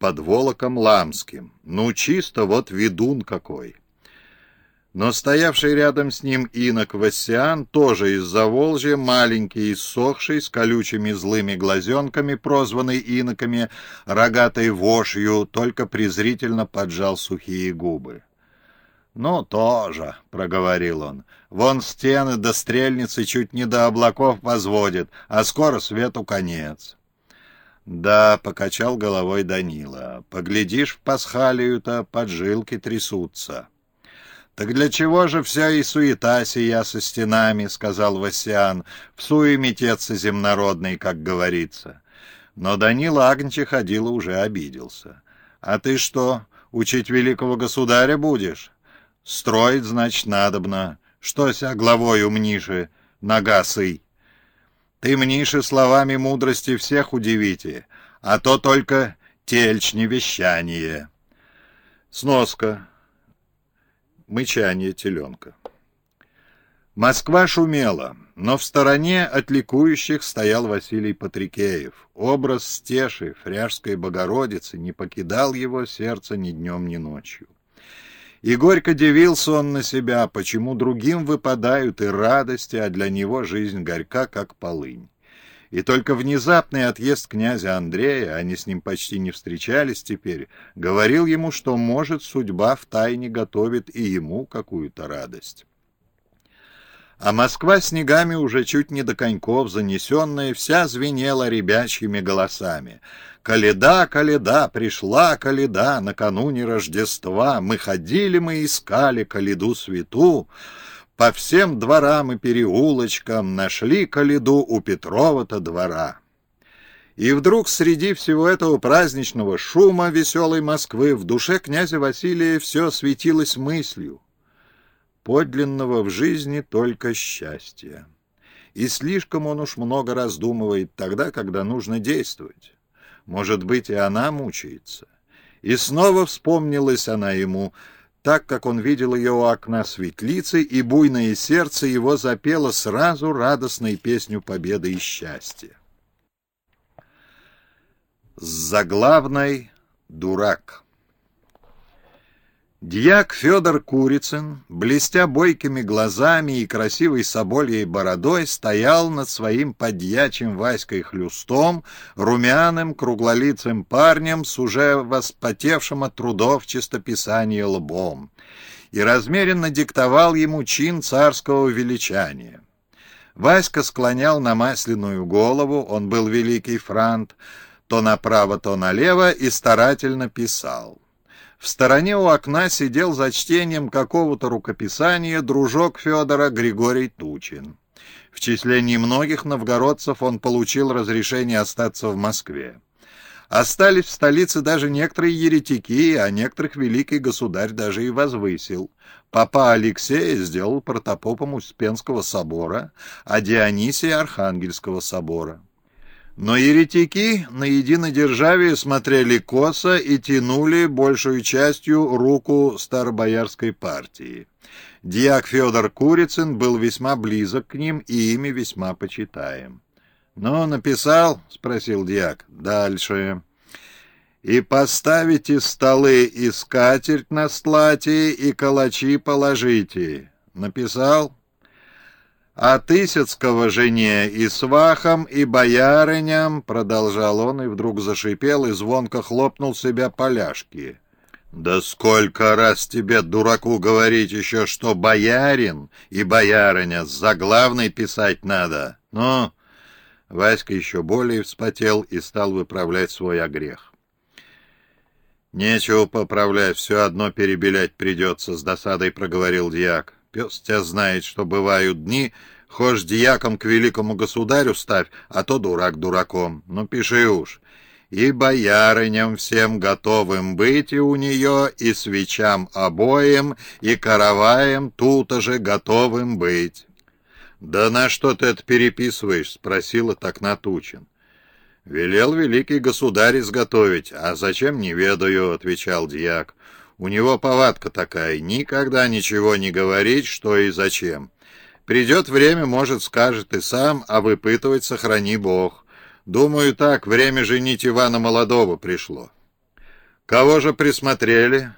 под Волоком Ламским. Ну, чисто вот ведун какой. Но стоявший рядом с ним инок Вассиан, тоже из-за Волжья, маленький, иссохший, с колючими злыми глазенками, прозванный иноками, рогатой вошью, только презрительно поджал сухие губы. «Ну, тоже», — проговорил он, — «вон стены до стрельницы чуть не до облаков возводит, а скоро свету конец». «Да», — покачал головой Данила, — «поглядишь в пасхалию-то, поджилки трясутся». «Так для чего же вся и суета сия со стенами?» — сказал Васян, — «в суемететься земнородный, как говорится». Но Данила Агнче ходила уже обиделся. «А ты что, учить великого государя будешь?» «Строить, значит, надобно. Что ся главою мниши, нагасый?» «Ты мниши словами мудрости всех удивите, а то только тельчне вещание». Сноска. Мычание теленка. Москва шумела, но в стороне от ликующих стоял Василий Патрикеев. Образ стеши, фряжской Богородицы, не покидал его сердце ни днем, ни ночью. И горько дивился он на себя, почему другим выпадают и радости, а для него жизнь горька, как полынь. И только внезапный отъезд князя Андрея, они с ним почти не встречались теперь, говорил ему, что, может, судьба втайне готовит и ему какую-то радость. А Москва снегами уже чуть не до коньков, занесенная, вся звенела ребячьими голосами. «Каледа, каледа, пришла каледа, накануне Рождества, мы ходили, мы искали каледу свету, по всем дворам и переулочкам нашли каледу у Петрова-то двора. И вдруг среди всего этого праздничного шума веселой Москвы в душе князя Василия все светилось мыслью. Подлинного в жизни только счастье. И слишком он уж много раздумывает тогда, когда нужно действовать. Может быть, и она мучается. И снова вспомнилась она ему — так как он видел ее у окна светлицы, и буйное сердце его запело сразу радостной песню победы и счастья. С заглавной «Дурак». Дьяк Федор Курицын, блестя бойкими глазами и красивой собольей бородой, стоял над своим подьячим Васькой Хлюстом, румяным, круглолицым парнем с уже воспотевшим от трудов чистописания лбом, и размеренно диктовал ему чин царского величания. Васька склонял на масляную голову, он был великий франт, то направо, то налево, и старательно писал. В стороне у окна сидел за чтением какого-то рукописания дружок Федора Григорий Тучин. В числе немногих новгородцев он получил разрешение остаться в Москве. Остались в столице даже некоторые еретики, а некоторых великий государь даже и возвысил. Папа Алексея сделал протопопом Успенского собора, а Дионисия — Архангельского собора. Но еретики на единодержавие смотрели косо и тянули большую частью руку старобоярской партии. Дьяк Федор Курицын был весьма близок к ним и ими весьма почитаем. «Ну, написал?» — спросил дьяк. «Дальше». «И поставите столы и скатерть на стлате, и калачи положите». «Написал?» А Тысяцкого жене и свахам, и боярыням, — продолжал он и вдруг зашипел и звонко хлопнул себя поляшки. «Да сколько раз тебе, дураку, говорить еще, что боярин и боярыня за главной писать надо? Ну...» Васька еще более вспотел и стал выправлять свой огрех. «Нечего поправлять, все одно перебелять придется», — с досадой проговорил дьяк. Пес тебя знает, что бывают дни, хошь дьяком к великому государю ставь, а то дурак дураком. Ну, пиши уж. И боярыням всем готовым быть и у нее, и свечам обоим, и караваем тут же готовым быть. «Да на что ты это переписываешь?» — спросила так Натучин. «Велел великий государь изготовить, а зачем не ведаю», — отвечал дьяк. У него повадка такая, никогда ничего не говорить, что и зачем. Придет время, может, скажет и сам, а выпытывать сохрани Бог. Думаю, так, время женить Ивана Молодого пришло. «Кого же присмотрели?»